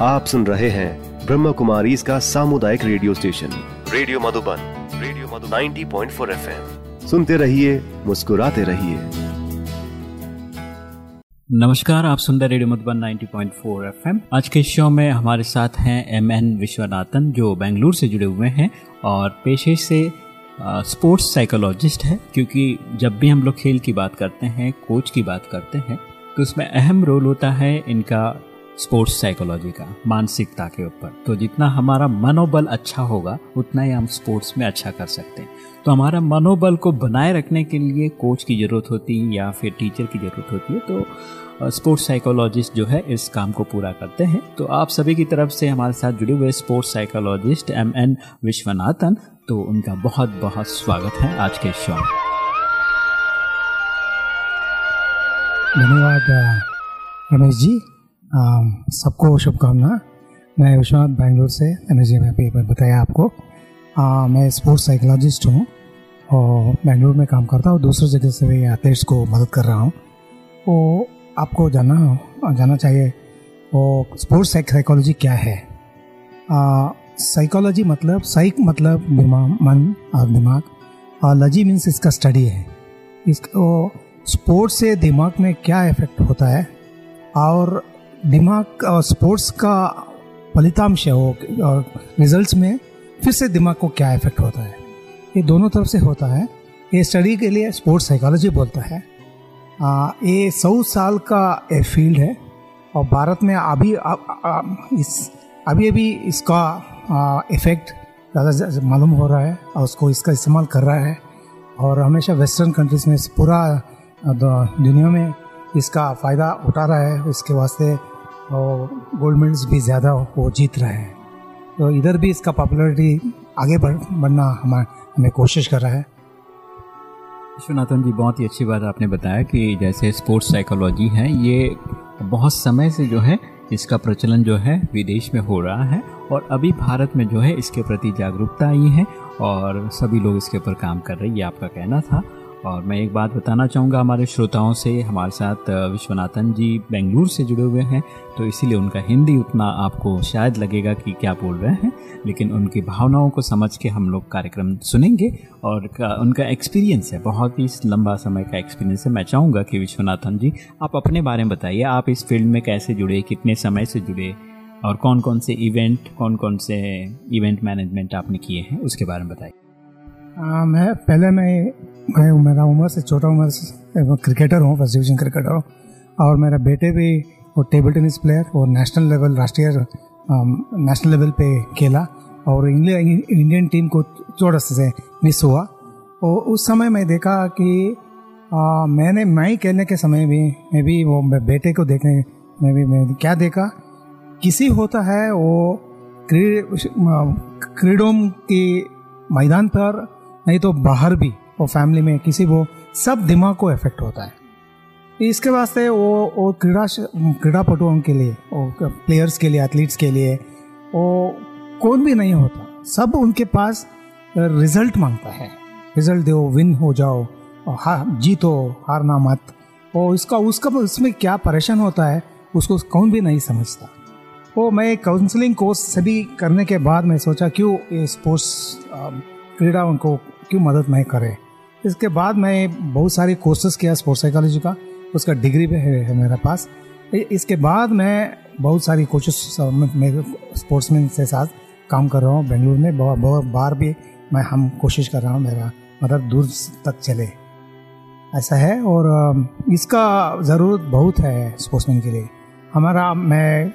आप सुन रहे हैं ब्रह्म कुमारी इसका सामुदायिक radio station. Radio Madhuban radio Madhu 90.4 FM. सुनते रहिए मुस्कुराते रहिए। नमस्कार आप सुन रहे रेडियो मधुबन 90.4 एफएम। आज के शो में हमारे साथ हैं एम एन विश्वनाथन जो बेंगलुरु से जुड़े हुए हैं और पेशे से स्पोर्ट्स साइकोलॉजिस्ट है क्योंकि जब भी हम लोग खेल की बात करते हैं कोच की बात करते हैं तो उसमें अहम रोल होता है इनका स्पोर्ट्स साइकोलॉजी का, मानसिकता के ऊपर। तो जितना हमारा मनोबल अच्छा होगा उतना ही हम स्पोर्ट्स में अच्छा कर सकते हैं। तो हमारा मनोबल को बनाए रखने के लिए कोच की ज़रूरत होती है या फिर टीचर की ज़रूरत होती है तो स्पोर्ट्स साइकोलॉजिस्ट जो है इस काम को पूरा करते हैं। तो आप सभी की तरफ़ से हमारे साथ जुड़े हुए sports psychologist M N Viswanathan तो उनका बहुत बहुत स्वागत है आज के शो में। धन्यवाद रमेश जी। सबको शुभकामना। मैं विश्वनाथ बैंगलोर से रमेश जी ने बताया आपको। आ, मैं स्पोर्ट्स साइकोलॉजिस्ट हूँ और बेंगलुरु में काम करता हूँ। दूसरी जगह से भी एथलीट्स को मदद कर रहा हूँ। वो आपको जाना जाना चाहिए वो स्पोर्ट्स साइकोलॉजी क्या है? साइकोलॉजी मतलब साइक मतलब दिमाग मन और दिमाग। और लजी मीन्स इसका स्टडी है। इसको स्पोर्ट्स से दिमाग में क्या इफ़ेक्ट होता है? और दिमाग स्पोर्ट्स का फलितांश है वो रिजल्ट्स में फिर से दिमाग को क्या इफ़ेक्ट होता है? ये दोनों तरफ़ से होता है। ये स्टडी के लिए स्पोर्ट्स साइकोलॉजी बोलता है। आ, ये सौ साल का एक फ़ील्ड है और भारत में अभी आ, आ, इस अभी अभी इसका इफ़ेक्ट ज़्यादा मालूम हो रहा है और उसको इसका इस्तेमाल कर रहा है। और हमेशा वेस्टर्न कंट्रीज़ में पूरा दुनिया में इसका फ़ायदा उठा रहा है। इसके वास्ते गोल्ड मेडल्स भी ज़्यादा वो जीत रहे हैं। तो इधर भी इसका पॉपुलरिटी आगे बढ़, बढ़ना हमारे हमें कोशिश कर रहा है। विश्वनाथन जी, बहुत ही अच्छी बात आपने बताया कि जैसे स्पोर्ट्स साइकोलॉजी है, ये बहुत समय से जो है, इसका प्रचलन जो है, विदेश में हो रहा है और अभी भारत में जो है, इसके प्रति जागरूकता आई है और सभी लोग इसके ऊपर काम कर रहे हैं, ये आपका कहना था। और मैं एक बात बताना चाहूँगा हमारे श्रोताओं से, हमारे साथ विश्वनाथन जी बेंगलुरु से जुड़े हुए हैं तो इसीलिए उनका हिंदी उतना आपको शायद लगेगा कि क्या बोल रहे हैं, लेकिन उनकी भावनाओं को समझ के हम लोग कार्यक्रम सुनेंगे और उनका एक्सपीरियंस है, बहुत ही लंबा समय का एक्सपीरियंस है। मैं चाहूँगा कि विश्वनाथन जी, आप अपने बारे में बताइए, आप इस फ़ील्ड में कैसे जुड़े, कितने समय से जुड़े, और कौन कौन से इवेंट कौन कौन से इवेंट मैनेजमेंट आपने किए हैं, उसके बारे में बताइए। मैं, पहले मैं मैं मेरा उम्र से छोटा उम्र से क्रिकेटर हूँ फ़र्स्ट डिवीज़न क्रिकेटर हूँ। और मेरा बेटे भी वो टेबल टेनिस प्लेयर और नेशनल लेवल राष्ट्रीय नेशनल लेवल पे खेला। और इंडियन टीम को चौड़ा से मिस हुआ। और उस समय मैं देखा कि आ, मैंने मैं ही खेलने के समय भी मैं भी वो बेटे को देखने में भी मैं क्या देखा? किसी होता है वो क्रीडों के मैदान पर नहीं तो बाहर भी। वो फैमिली में किसी वो सब दिमाग को इफ़ेक्ट होता है। इसके वास्ते वो वो क्रीड़ा क्रीड़ा पटुओं के लिए वो प्लेयर्स के लिए एथलीट्स के लिए, वो कौन भी नहीं होता, सब उनके पास रिज़ल्ट माँगता है। रिज़ल्ट दो विन हो जाओ हार जीतो, हारना मत, और इसका उसका उसमें क्या परेशान होता है, उसको कौन भी नहीं समझता। वो मैं काउंसलिंग कोर्स सभी करने के बाद मैं सोचा, क्यों ये स्पोर्ट्स क्रीड़ा उनको, क्यों मदद नहीं करे? इसके बाद मैं बहुत सारे कोर्सेज किया स्पोर्ट्स साइकोलॉजी का उसका डिग्री भी है, मेरे पास। इसके बाद मैं बहुत सारी कोचेस मेरे स्पोर्ट्समैन से साथ काम कर रहा हूँ बेंगलुरु में। बहुत बहुत बार भी मैं हम कोशिश कर रहा हूँ मेरा मतलब दूर तक चले। ऐसा है और इसका ज़रूरत बहुत है स्पोर्ट्समैन के लिए। हमारा मैं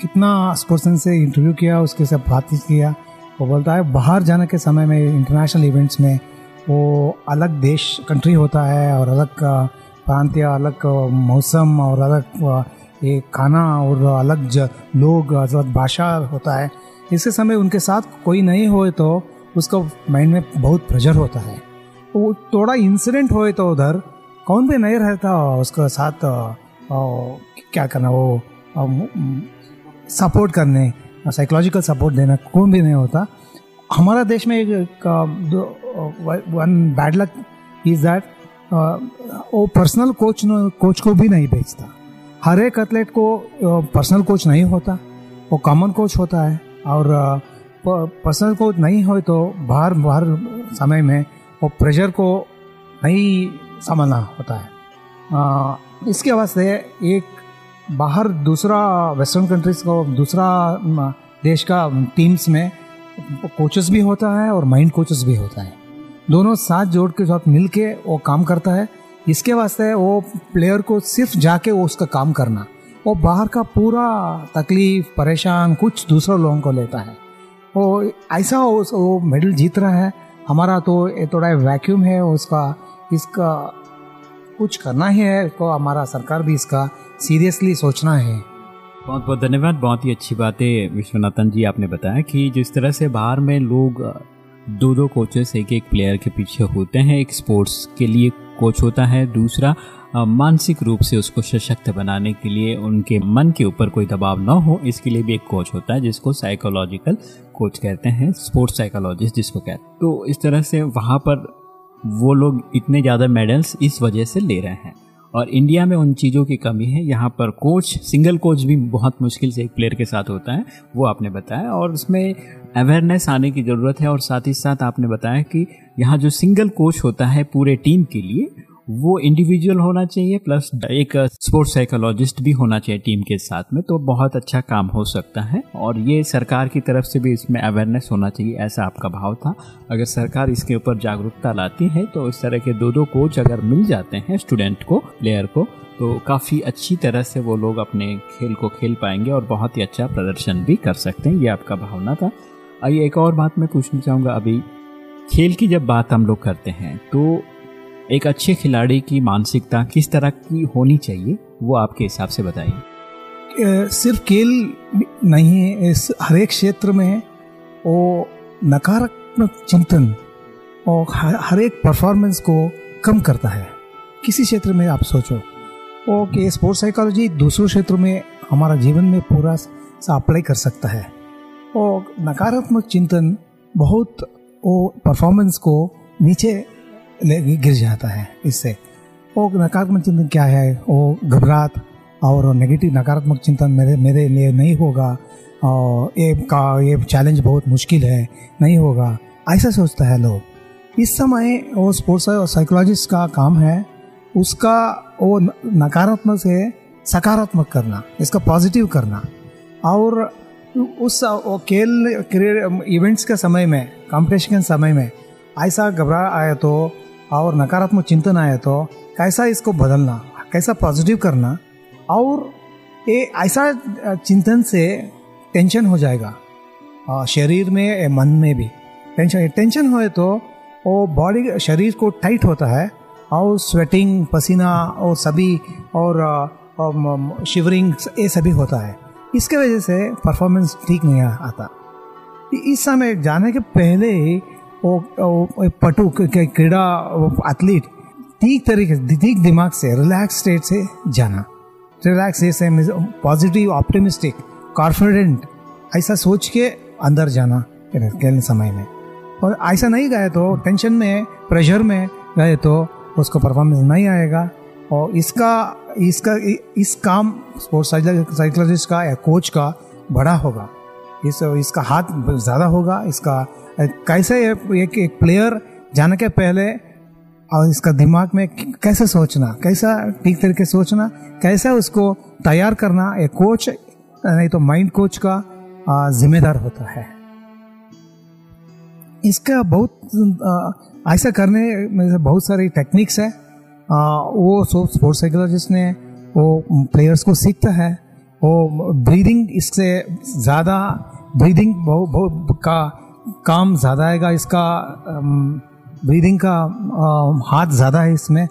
कितना स्पोर्ट्समैन से इंटरव्यू किया उसके साथ बातचीत किया वो बोलता है बाहर जाने के समय में इंटरनेशनल इवेंट्स में वो अलग देश कंट्री होता है और अलग प्रांत या अलग मौसम और अलग ये खाना और अलग लोग अलग भाषा होता है इसके समय उनके साथ कोई नहीं हो तो उसको माइंड में बहुत प्रेशर होता है। वो थोड़ा इंसिडेंट हो तो उधर कौन भी नहीं रहता उसके साथ क्या करना, वो सपोर्ट करने साइकोलॉजिकल सपोर्ट देना कौन भी नहीं होता। हमारा देश में एक one bad luck is that वो पर्सनल कोच कोच को भी नहीं भेजता हर एक एथलेट को पर्सनल कोच नहीं होता। वो कॉमन कोच होता है। और पर्सनल कोच नहीं हो तो बाहर बाहर समय में वो प्रेशर को नहीं संभालना होता है। इसके वास्ते एक बाहर दूसरा वेस्टर्न कंट्रीज़ को, दूसरा देश का टीम्स में कोचेस भी होता है और माइंड कोचेस भी होता है। दोनों साथ जोड़ के साथ मिल के वो काम करता है। इसके वास्ते वो प्लेयर को सिर्फ़ जाके वो उसका काम करना। वो बाहर का पूरा तकलीफ़, परेशान, कुछ दूसरों लोगों को लेता है। वो ऐसा वो मेडल जीत रहा है। हमारा तो ये थोड़ा वैक्यूम है, उसका इसका कुछ करना ही है तो हमारा सरकार भी इसका सीरियसली सोचना है। बहुत बहुत धन्यवाद। बहुत ही अच्छी बात विश्वनाथन जी आपने बताया कि जिस तरह से बाहर में लोग दो दो कोचेस एक एक प्लेयर के पीछे होते हैं, एक स्पोर्ट्स के लिए कोच होता है, दूसरा मानसिक रूप से उसको सशक्त बनाने के लिए उनके मन के ऊपर कोई दबाव ना हो, इसके लिए भी एक कोच होता है जिसको साइकोलॉजिकल कोच कहते हैं स्पोर्ट्स साइकोलॉजिस्ट जिसको कहते हैं। तो इस तरह से वहाँ पर वो लोग इतने ज़्यादा मेडल्स इस वजह से ले रहे हैं। और इंडिया में उन चीज़ों की कमी है। यहाँ पर कोच सिंगल कोच भी बहुत मुश्किल से एक प्लेयर के साथ होता है, वो आपने बताया। और उसमें अवेयरनेस आने की ज़रूरत है और साथ ही साथ आपने बताया कि यहाँ जो सिंगल कोच होता है पूरे टीम के लिए वो इंडिविजुअल होना चाहिए प्लस एक स्पोर्ट्स साइकोलॉजिस्ट भी होना चाहिए टीम के साथ में तो बहुत अच्छा काम हो सकता है। और ये सरकार की तरफ़ से भी इसमें अवेयरनेस होना चाहिए, ऐसा आपका भाव था। अगर सरकार इसके ऊपर जागरूकता लाती है तो इस तरह के दो दो कोच अगर मिल जाते हैं स्टूडेंट को प्लेयर को तो काफ़ी अच्छी तरह से वो लोग अपने खेल को खेल पाएँगे और बहुत ही अच्छा प्रदर्शन भी कर सकते हैं, ये आपका भावना था। आइए एक और बात मैं पूछना चाहूँगा, अभी खेल की जब बात हम लोग करते हैं तो एक अच्छे खिलाड़ी की मानसिकता किस तरह की होनी चाहिए, वो आपके हिसाब से बताइए। सिर्फ़ खेल नहीं है, इस हर एक क्षेत्र में वो नकारात्मक चिंतन और हर एक परफॉर्मेंस को कम करता है। किसी क्षेत्र में आप सोचो वो कि स्पोर्ट्स साइकोलॉजी दूसरों क्षेत्रों में हमारा जीवन में पूरा सा अप्लाई कर सकता है। और नकारात्मक चिंतन बहुत वो परफॉर्मेंस को नीचे गिर जाता है इससे। वो नकारात्मक चिंतन क्या है? वो घबराहट और नेगेटिव नकारात्मक चिंतन मेरे मेरे लिए नहीं होगा और ये का, ये चैलेंज बहुत मुश्किल है, नहीं होगा। ऐसा सोचता है लोग। इस समय वो स्पोर्ट्स साइकोलॉजिस्ट का काम है, उसका वो नकारात्मक से सकारात्मक करना, इसका पॉजिटिव करना। और उस खेल इवेंट्स के समय में कंपटीशन के समय में ऐसा घबरा आया तो और नकारात्मक चिंतन आए तो कैसा इसको बदलना कैसा पॉजिटिव करना और ये ऐसा चिंतन से टेंशन हो जाएगा। शरीर में मन में भी टेंशन टेंशन होए तो वो बॉडी शरीर को टाइट होता है और स्वेटिंग पसीना और सभी और, शिवरिंग ये सभी होता है। इसके वजह से परफॉर्मेंस ठीक नहीं आता। इस समय जाने के पहले ही पटु क्रीड़ा एथलीट ठीक तरीके से, ठीक दिमाग से रिलैक्स स्टेट से जाना। रिलैक्स से पॉजिटिव ऑप्टिमिस्टिक कॉन्फिडेंट ऐसा सोच के अंदर जाना खेलने समय में। और ऐसा नहीं गए तो टेंशन में प्रेशर में गए तो उसको परफॉर्मेंस नहीं आएगा। और इसका इसका, इस काम स्पोर्ट्स साइकोलॉजिस्ट का या कोच का बड़ा होगा। इस इसका हाथ ज़्यादा होगा इसका कैसे एक एक प्लेयर जाने के पहले और इसका दिमाग में कैसे सोचना कैसा ठीक तरीके सोचना कैसे उसको तैयार करना एक कोच नहीं तो माइंड कोच का जिम्मेदार होता है। इसका बहुत ऐसा करने में बहुत सारी टेक्निक्स है। आ, वो स्पोर्ट्स साइकोलॉजिस्ट ने वो प्लेयर्स को सीखता है। वो ब्रीदिंग इससे ज़्यादा ब्रीदिंग बहुत बहुत का काम ज़्यादा आएगा, इसका ब्रीदिंग का हाथ ज़्यादा है इसमें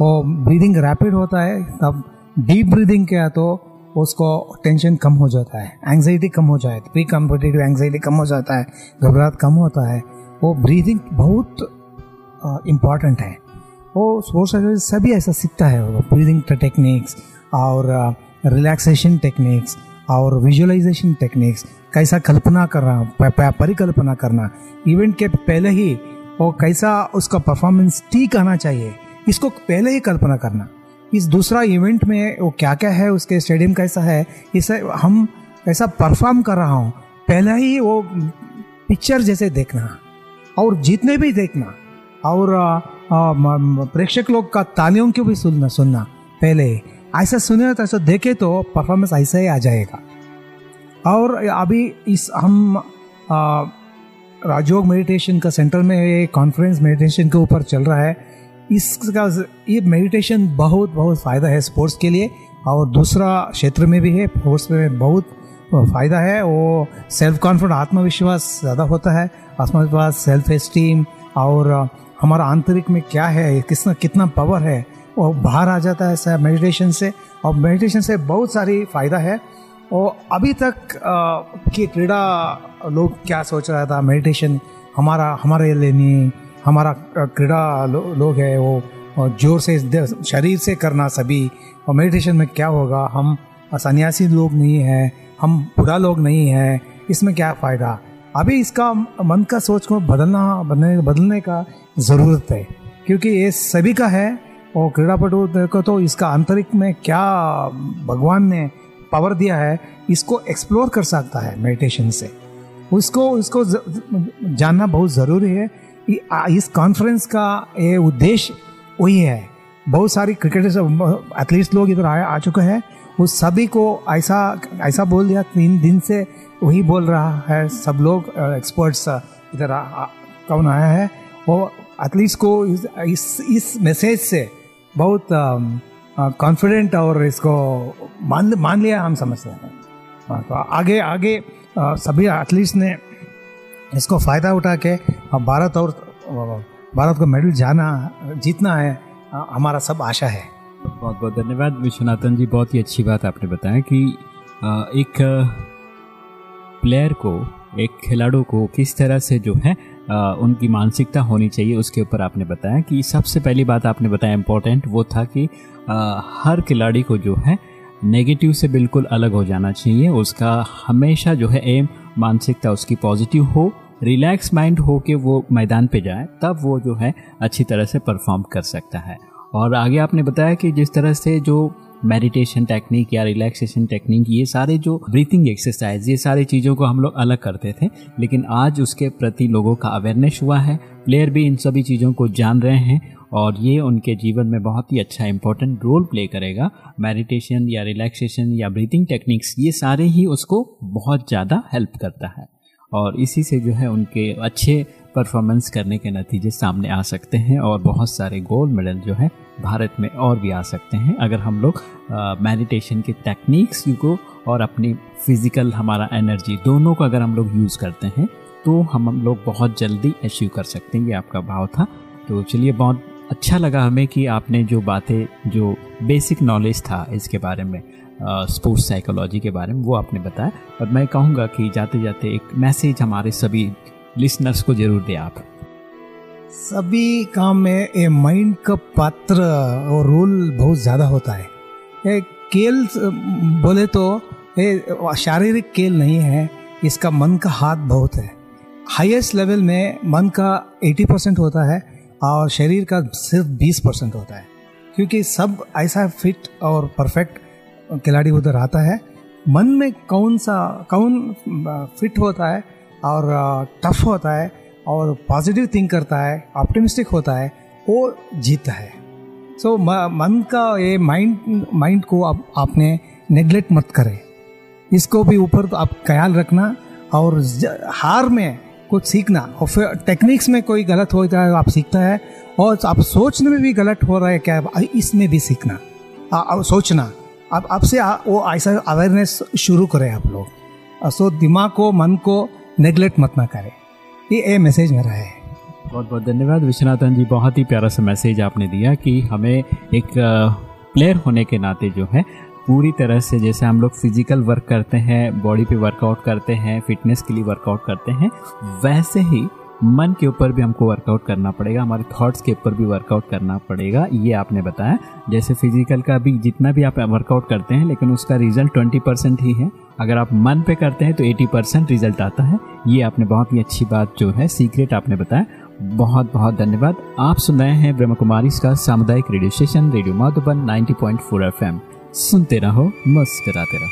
और ब्रीदिंग रैपिड होता है, तब डीप ब्रीदिंग किया तो उसको टेंशन कम हो जाता है एंग्जाइटी कम हो जाए प्री कम्पिटेटिव एंग्जाइटी कम हो जाता है, घबराहट कम होता है, वो ब्रीदिंग बहुत इंपॉर्टेंट है। वो स्पोर्ट्स एक्सरसाइज सभी ऐसा सीखता है वो ब्रीदिंग टेक्निक्स और रिलैक्सेशन टेक्निक्स और विजुअलाइजेशन टेक्निक्स कैसा कल्पना करना परिकल्पना करना इवेंट के पहले ही वो कैसा उसका परफॉर्मेंस ठीक आना चाहिए, इसको पहले ही कल्पना करना। इस दूसरा इवेंट में वो क्या क्या है, उसके स्टेडियम कैसा है, इसे हम ऐसा परफॉर्म कर रहा हूँ, पहले ही वो पिक्चर जैसे देखना और जितने भी देखना और प्रेक्षक लोग का तालियों क्यों भी सुनना सुनना, पहले। ऐसा सुने तो ऐसा देखे तो परफॉर्मेंस ऐसा ही आ जाएगा। और अभी इस हम राजयोग मेडिटेशन का सेंटर में कॉन्फ्रेंस मेडिटेशन के ऊपर चल रहा है। इसका, ये मेडिटेशन बहुत बहुत फ़ायदा है स्पोर्ट्स के लिए। और दूसरा क्षेत्र में भी है स्पोर्ट्स में बहुत फ़ायदा है। वो सेल्फ कॉन्फिडेंस आत्मविश्वास ज़्यादा होता है। आत्मविश्वास सेल्फ एस्टीम और हमारा आंतरिक में क्या है किसना कितना पावर है। वो बाहर आ जाता है मेडिटेशन से। और मेडिटेशन से बहुत सारी फ़ायदा है। और अभी तक की क्रीड़ा लोग क्या सोच रहा था? मेडिटेशन हमारा हमारे लिए नहीं। हमारा क्रीड़ा लो, लोग है वो। ज़ोर से शरीर से करना सभी। और मेडिटेशन में क्या होगा? हम सन्यासी लोग नहीं हैं। हम बुरा लोग नहीं हैं। इसमें क्या फ़ायदा? अभी इसका मन का सोच को बदलना बदलने बदलने का ज़रूरत है। क्योंकि ये सभी का है। और क्रीड़ापटु को तो इसका आंतरिक में क्या भगवान ने पावर दिया है इसको एक्सप्लोर कर सकता है मेडिटेशन से। उसको उसको जानना बहुत ज़रूरी है इस कॉन्फ्रेंस का ये उद्देश्य वही है। बहुत सारी क्रिकेटर्स एथलीट्स लोग इधर आए आ चुके हैं। उस सभी को ऐसा ऐसा बोल दिया तीन दिन से वही बोल रहा है। सब लोग एक्सपर्ट्स इधर कौन आया है? वो एथलीट्स को इस, इस मैसेज से बहुत कॉन्फिडेंट और इसको मान मान लिया हम समझते हैं। तो आगे आगे सभी एथलीट्स ने इसको फ़ायदा उठा के भारत और भारत को मेडल जाना, जीतना है हमारा सब आशा है। बहुत बहुत धन्यवाद। विश्वनाथन जी, बहुत ही अच्छी बात आपने बताया कि एक प्लेयर को, एक खिलाड़ू को किस तरह से जो है उनकी मानसिकता होनी चाहिए, उसके ऊपर आपने बताया कि सबसे पहली बात आपने बताया इम्पोर्टेंट वो था कि हर खिलाड़ी को जो है नेगेटिव से बिल्कुल अलग हो जाना चाहिए। उसका हमेशा जो है एम मानसिकता उसकी पॉजिटिव हो रिलैक्स माइंड हो के वो मैदान पे जाए, तब वो जो है अच्छी तरह से परफॉर्म कर सकता है। और आगे आपने बताया कि जिस तरह से जो मेडिटेशन टेक्निक या रिलैक्सेशन टेक्निक ये सारे जो ब्रीथिंग एक्सरसाइज ये सारी चीज़ों को हम लोग अलग करते थे, लेकिन आज उसके प्रति लोगों का अवेयरनेस हुआ है। प्लेयर भी इन सभी चीज़ों को जान रहे हैं और ये उनके जीवन में बहुत ही अच्छा इंपॉर्टेंट रोल प्ले करेगा। मेडिटेशन या रिलैक्सेशन या ब्रीथिंग टेक्निक्स ये सारे ही उसको बहुत ज़्यादा हेल्प करता है। और इसी से जो है उनके अच्छे परफॉर्मेंस करने के नतीजे सामने आ सकते हैं और बहुत सारे गोल्ड मेडल जो है भारत में और भी आ सकते हैं। अगर हम लोग मेडिटेशन के टेक्निक्स को और अपनी फ़िज़िकल हमारा एनर्जी दोनों को अगर हम लोग यूज़ करते हैं तो हम हम लोग बहुत जल्दी अचीव कर सकते हैं। ये आपका भाव था। तो चलिए बहुत अच्छा लगा हमें कि आपने जो बातें, जो बेसिक नॉलेज था इसके बारे में स्पोर्ट्स साइकोलॉजी के बारे में, वो आपने बताया। और मैं कहूँगा कि जाते जाते एक मैसेज हमारे सभी लिसनर्स को ज़रूर दें आप। सभी काम में ए माइंड का पात्र और रोल बहुत ज़्यादा होता है। ए खेल, बोले तो ये शारीरिक खेल नहीं है, इसका मन का हाथ बहुत है। हाईएस्ट लेवल में मन का 80 परसेंट होता है। और शरीर का सिर्फ़ 20 परसेंट होता है। क्योंकि सब ऐसा फिट और परफेक्ट खिलाड़ी उधर आता है। मन में कौन सा कौन फिट होता है और टफ होता है और पॉजिटिव थिंक करता है ऑप्टिमिस्टिक होता है वो जीतता है। सो so, मन का ये माइंड माइंड को आप आपने नेग्लेक्ट मत करें। इसको भी ऊपर तो आप ख्याल रखना और हार में कुछ सीखना। और फिर टेक्निक्स में कोई गलत है आप सीखता है और आप सोचने में भी गलत हो रहा है क्या इसमें भी सीखना। आ, आ, सोचना। अब अब से वो ऐसा अवेयरनेस शुरू करें आप लोग। सो दिमाग को मन को नेग्लेक्ट मत ना करें। ये ए मैसेज मेरा है। बहुत बहुत धन्यवाद। विश्वनाथन जी बहुत ही प्यारा सा मैसेज आपने दिया कि हमें एक प्लेयर होने के नाते जो है पूरी तरह से जैसे हम लोग फ़िज़िकल वर्क करते हैं बॉडी पे वर्कआउट करते हैं फिटनेस के लिए वर्कआउट करते हैं, वैसे ही मन के ऊपर भी हमको वर्कआउट करना पड़ेगा, हमारे थॉट्स के ऊपर भी वर्कआउट करना पड़ेगा, ये आपने बताया। जैसे फ़िज़िकल का भी जितना भी आप वर्कआउट करते हैं, लेकिन उसका रिज़ल्ट ट्वेंटी परसेंट ही है। अगर आप मन पे करते हैं तो एटी परसेंट रिज़ल्ट आता है। ये आपने बहुत ही अच्छी बात जो है सीक्रेट आपने बताया। बहुत बहुत धन्यवाद। आप सुन रहे हैं ब्रह्म कुमारी सामुदायिक radio station radio Madhuban 90.4 FM सुनते रहो मस्कराते रहो।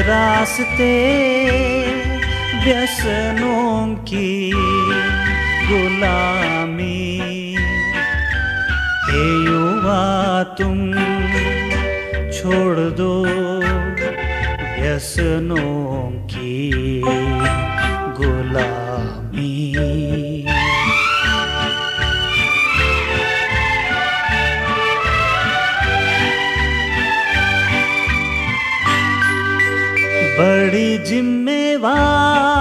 रास्ते व्यसनों की गुलामी। हे युवा तुम छोड़ दो व्यसनों की गुलामी। बड़ी जिम्मेवारी।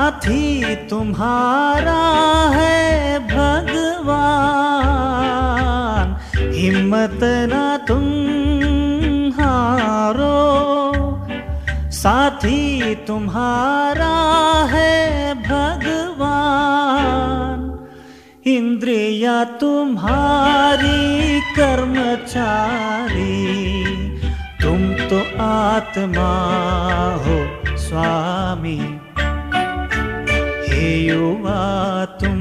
साथी तुम्हारा है भगवान। हिम्मत ना तुम हारो साथी तुम्हारा है भगवान। इंद्रिया तुम्हारी, कर्मचारी। तुम तो आत्मा हो, स्वामी। युवा तुम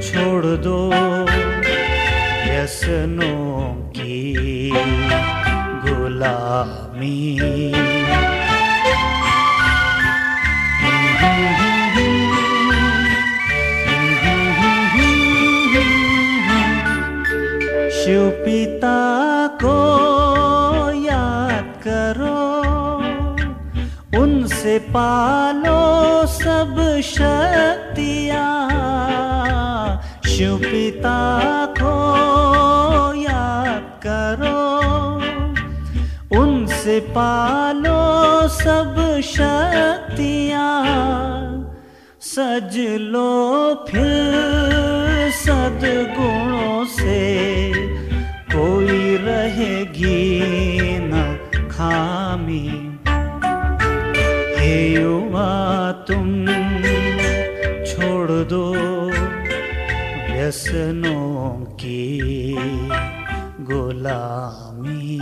छोड़ दो व्यसनों की गुलामी। शिव पिता उनसे पालो सब शक्तियाँ। शिव पिता को याद करो। उनसे पालो सब शक्तियाँ। सज लो फिर सदगुणों से। कोई रहेगी न खामी। व्यसनों की गुलामी।